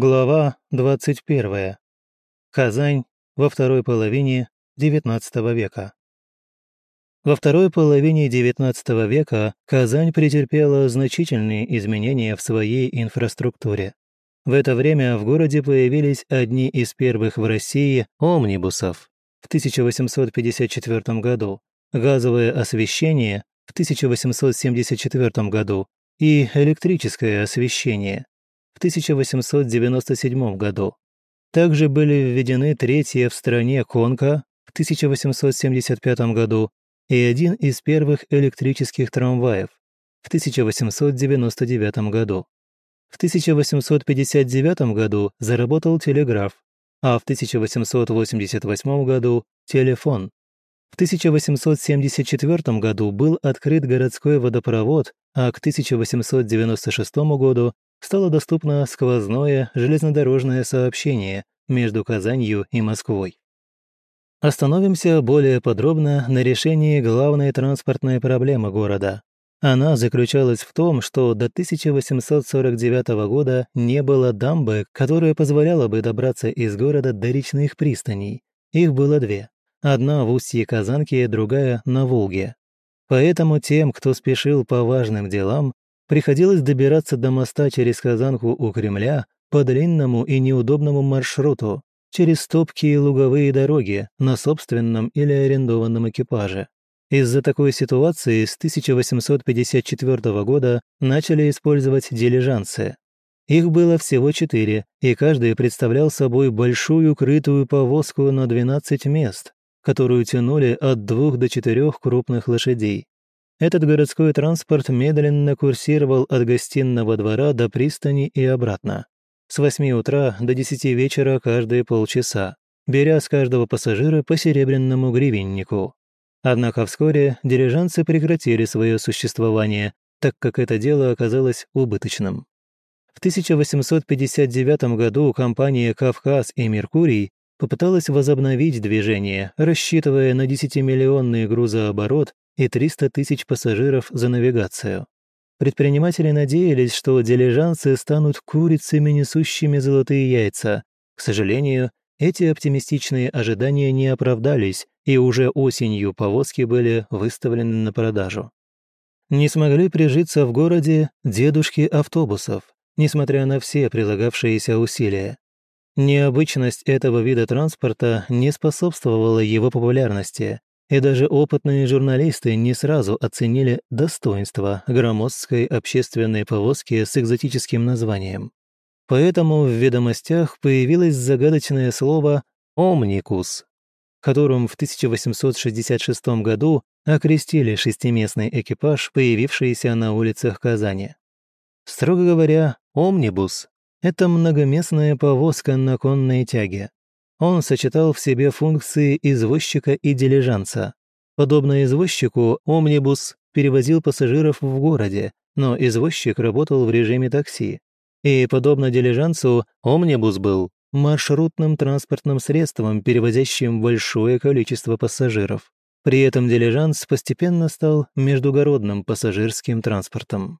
Глава 21. Казань во второй половине XIX века. Во второй половине XIX века Казань претерпела значительные изменения в своей инфраструктуре. В это время в городе появились одни из первых в России омнибусов в 1854 году, газовое освещение в 1874 году и электрическое освещение в 1897 году. Также были введены третья в стране конка в 1875 году и один из первых электрических трамваев в 1899 году. В 1859 году заработал телеграф, а в 1888 году – телефон. В 1874 году был открыт городской водопровод, а к 1896 году стало доступно сквозное железнодорожное сообщение между Казанью и Москвой. Остановимся более подробно на решении главной транспортной проблемы города. Она заключалась в том, что до 1849 года не было дамбы, которая позволяла бы добраться из города до речных пристаней. Их было две. Одна в устье Казанки, другая на Волге. Поэтому тем, кто спешил по важным делам, приходилось добираться до моста через Казанку у Кремля по длинному и неудобному маршруту, через топкие луговые дороги на собственном или арендованном экипаже. Из-за такой ситуации с 1854 года начали использовать дилижансы. Их было всего четыре, и каждый представлял собой большую крытую повозку на 12 мест, которую тянули от двух до четырех крупных лошадей. Этот городской транспорт медленно курсировал от гостиного двора до пристани и обратно. С 8 утра до 10 вечера каждые полчаса, беря с каждого пассажира по серебряному гривеннику. Однако вскоре дирижанцы прекратили свое существование, так как это дело оказалось убыточным. В 1859 году компания «Кавказ» и «Меркурий» попыталась возобновить движение, рассчитывая на 10-миллионный грузооборот и 300 тысяч пассажиров за навигацию. Предприниматели надеялись, что дилижансы станут курицами, несущими золотые яйца. К сожалению, эти оптимистичные ожидания не оправдались, и уже осенью повозки были выставлены на продажу. Не смогли прижиться в городе дедушки автобусов, несмотря на все прилагавшиеся усилия. Необычность этого вида транспорта не способствовала его популярности, и даже опытные журналисты не сразу оценили достоинство громоздкой общественной повозки с экзотическим названием. Поэтому в ведомостях появилось загадочное слово «омникус», которым в 1866 году окрестили шестиместный экипаж, появившийся на улицах Казани. Строго говоря, «омнибус» — это многоместная повозка на конной тяге. Он сочетал в себе функции извозчика и дилижанса. Подобно извозчику, «омнибус» перевозил пассажиров в городе, но извозчик работал в режиме такси. И, подобно дилижансу, «омнибус» был маршрутным транспортным средством, перевозящим большое количество пассажиров. При этом дилижанс постепенно стал междугородным пассажирским транспортом.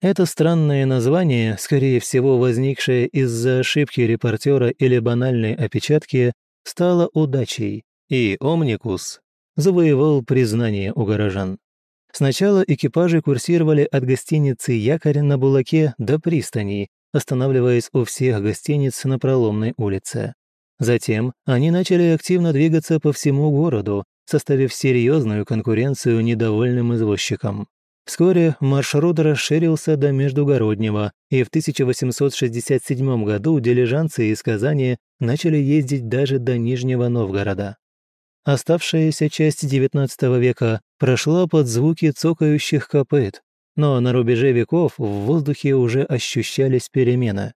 Это странное название, скорее всего возникшее из-за ошибки репортера или банальной опечатки, стало удачей, и «Омникус» завоевал признание у горожан. Сначала экипажи курсировали от гостиницы «Якорь» на Булаке до пристани, останавливаясь у всех гостиниц на Проломной улице. Затем они начали активно двигаться по всему городу, составив серьезную конкуренцию недовольным извозчикам. Вскоре маршрут расширился до Междугороднего, и в 1867 году дилижанцы из Казани начали ездить даже до Нижнего Новгорода. Оставшаяся часть XIX века прошла под звуки цокающих копыт, но на рубеже веков в воздухе уже ощущались перемены.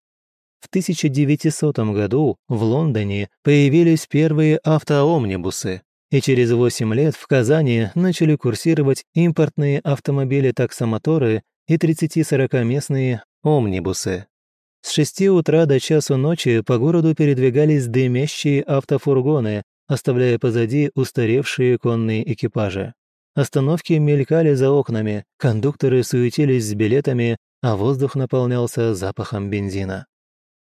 В 1900 году в Лондоне появились первые автоомнибусы, и через 8 лет в Казани начали курсировать импортные автомобили-таксомоторы и 30-40-местные омнибусы. С 6 утра до часу ночи по городу передвигались дымящие автофургоны, оставляя позади устаревшие конные экипажи. Остановки мелькали за окнами, кондукторы суетились с билетами, а воздух наполнялся запахом бензина.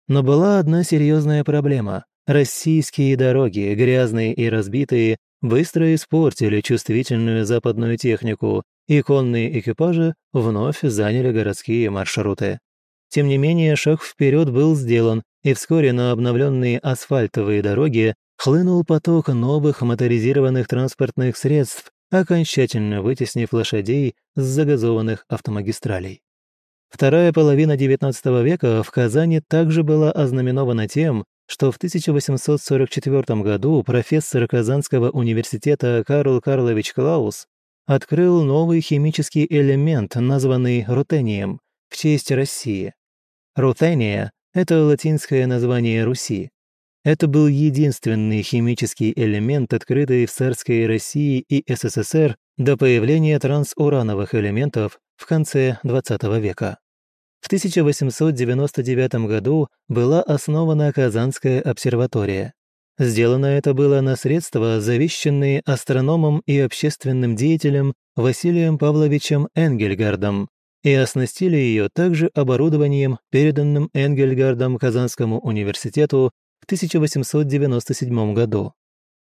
Но была одна серьезная проблема. Российские дороги, грязные и разбитые, быстро испортили чувствительную западную технику, и конные экипажи вновь заняли городские маршруты. Тем не менее, шаг вперед был сделан, и вскоре на обновленные асфальтовые дороги хлынул поток новых моторизированных транспортных средств, окончательно вытеснив лошадей с загазованных автомагистралей. Вторая половина XIX века в Казани также была ознаменована тем, что в 1844 году профессор Казанского университета Карл Карлович Клаус открыл новый химический элемент, названный рутением, в честь России. Рутения – это латинское название Руси. Это был единственный химический элемент, открытый в царской России и СССР до появления трансурановых элементов в конце XX века. В 1899 году была основана Казанская обсерватория. Сделано это было на средства, завещанные астрономом и общественным деятелем Василием Павловичем Энгельгардом, и оснастили ее также оборудованием, переданным Энгельгардом Казанскому университету в 1897 году.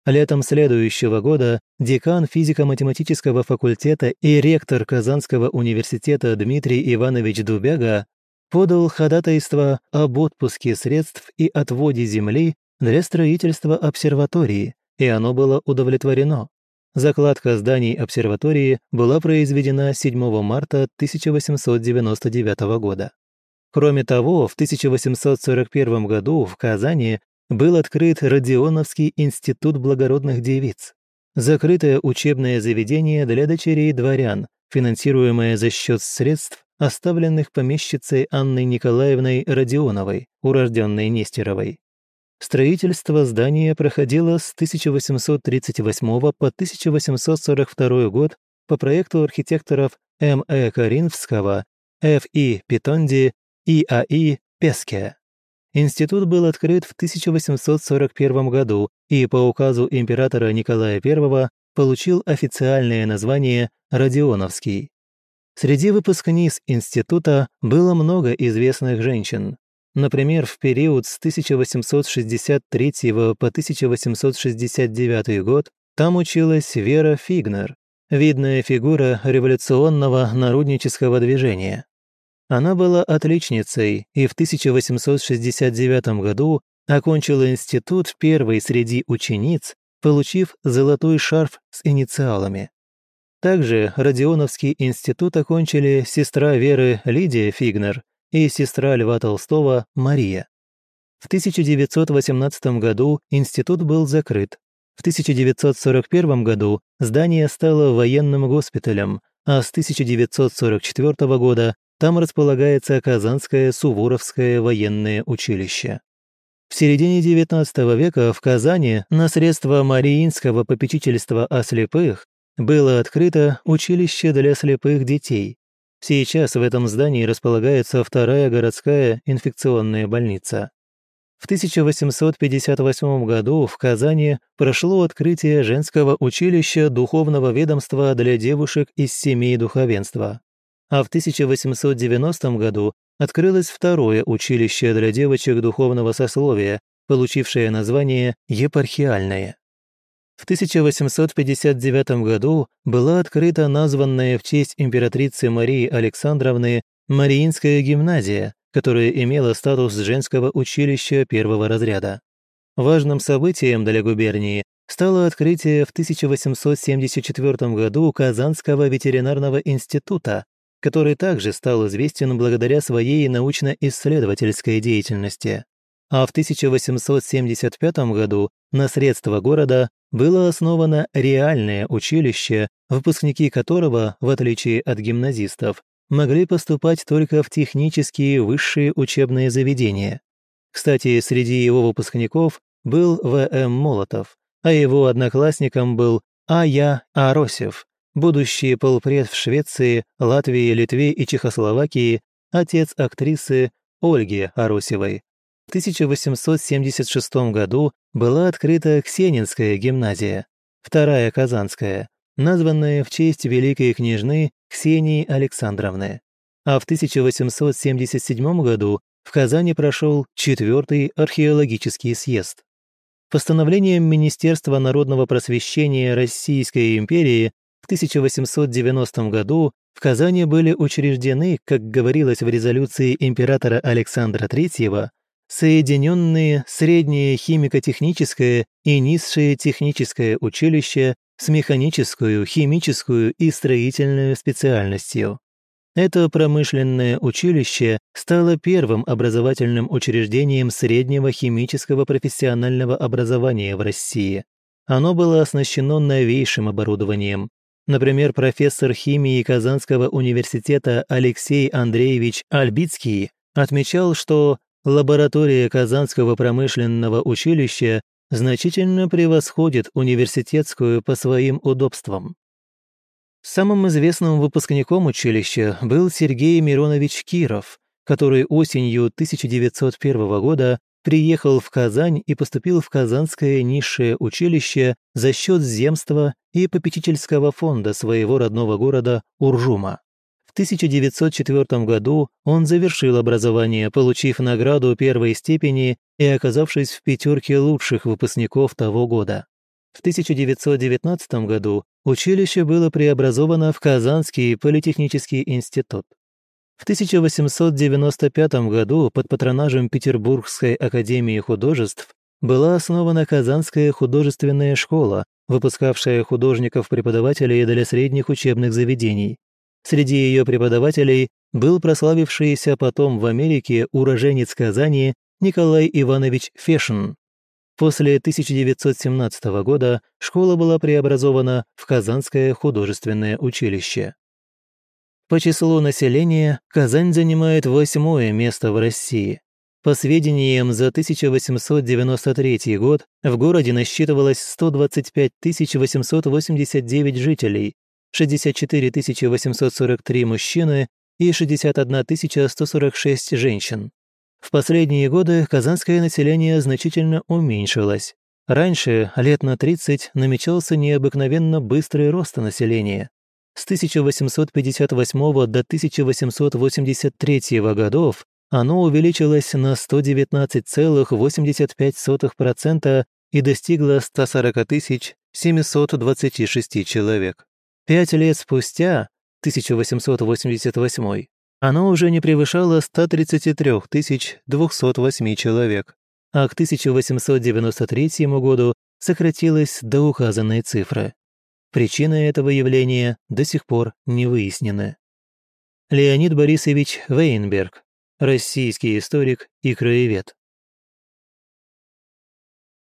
Летом следующего года декан физико-математического факультета и ректор Казанского университета Дмитрий Иванович Дубяга подал ходатайство об отпуске средств и отводе земли для строительства обсерватории, и оно было удовлетворено. Закладка зданий обсерватории была произведена 7 марта 1899 года. Кроме того, в 1841 году в Казани был открыт Родионовский институт благородных девиц, закрытое учебное заведение для дочерей дворян, финансируемое за счет средств, оставленных помещицей Анной Николаевной Родионовой, урожденной Нестеровой. Строительство здания проходило с 1838 по 1842 год по проекту архитекторов М.Э. Каринфского, Ф.И. Питонди и А.И. Песке. Институт был открыт в 1841 году и по указу императора Николая I получил официальное название Родионовский. Среди выпускниц института было много известных женщин. Например, в период с 1863 по 1869 год там училась Вера Фигнер, видная фигура революционного народнического движения. Она была отличницей и в 1869 году окончила институт первой среди учениц, получив золотой шарф с инициалами. Также Родионовский институт окончили сестра Веры Лидия Фигнер и сестра Льва Толстого Мария. В 1918 году институт был закрыт. В 1941 году здание стало военным госпиталем, а с 1944 года там располагается Казанское Суворовское военное училище. В середине XIX века в Казани на средства Мариинского попечительства о слепых было открыто училище для слепых детей. Сейчас в этом здании располагается вторая городская инфекционная больница. В 1858 году в Казани прошло открытие женского училища духовного ведомства для девушек из семей духовенства а в 1890 году открылось второе училище для девочек духовного сословия, получившее название «Епархиальное». В 1859 году была открыта названная в честь императрицы Марии Александровны Мариинская гимназия, которая имела статус женского училища первого разряда. Важным событием для губернии стало открытие в 1874 году Казанского ветеринарного института, который также стал известен благодаря своей научно-исследовательской деятельности. А в 1875 году на средства города было основано реальное училище, выпускники которого, в отличие от гимназистов, могли поступать только в технические высшие учебные заведения. Кстати, среди его выпускников был В.М. Молотов, а его одноклассником был А.Я. Аросев, будущий полпред в Швеции, Латвии, Литве и Чехословакии, отец актрисы Ольги Арусевой. В 1876 году была открыта Ксенинская гимназия, вторая Казанская, названная в честь великой княжны Ксении Александровны. А в 1877 году в Казани прошел четвертый археологический съезд. Постановлением Министерства народного просвещения Российской империи 1890 году в Казани были учреждены, как говорилось в резолюции императора Александра III, соединенные среднее химико-техническое и низшее техническое училище с механическую, химическую и строительную специальностью. Это промышленное училище стало первым образовательным учреждением среднего химического профессионального образования в России. Оно было оснащено новейшим оборудованием. Например, профессор химии Казанского университета Алексей Андреевич Альбицкий отмечал, что лаборатория Казанского промышленного училища значительно превосходит университетскую по своим удобствам. Самым известным выпускником училища был Сергей Миронович Киров, который осенью 1901 года приехал в Казань и поступил в Казанское низшее училище за счет земства и попечительского фонда своего родного города Уржума. В 1904 году он завершил образование, получив награду первой степени и оказавшись в пятерке лучших выпускников того года. В 1919 году училище было преобразовано в Казанский политехнический институт. В 1895 году под патронажем Петербургской академии художеств была основана Казанская художественная школа, выпускавшая художников-преподавателей для средних учебных заведений. Среди ее преподавателей был прославившийся потом в Америке уроженец Казани Николай Иванович Фешин, После 1917 года школа была преобразована в Казанское художественное училище. По числу населения Казань занимает восьмое место в России. По сведениям, за 1893 год в городе насчитывалось 125 889 жителей, 64 843 мужчины и 61 146 женщин. В последние годы казанское население значительно уменьшилось. Раньше, лет на 30, намечался необыкновенно быстрый рост населения. С 1858 до 1883 годов оно увеличилось на 119,85% и достигло 140 726 человек. Пять лет спустя, 1888, оно уже не превышало 133 208 человек, а к 1893 году сократилось до указанной цифры. Причины этого явления до сих пор не выяснены. Леонид Борисович Вейнберг, российский историк и краевед.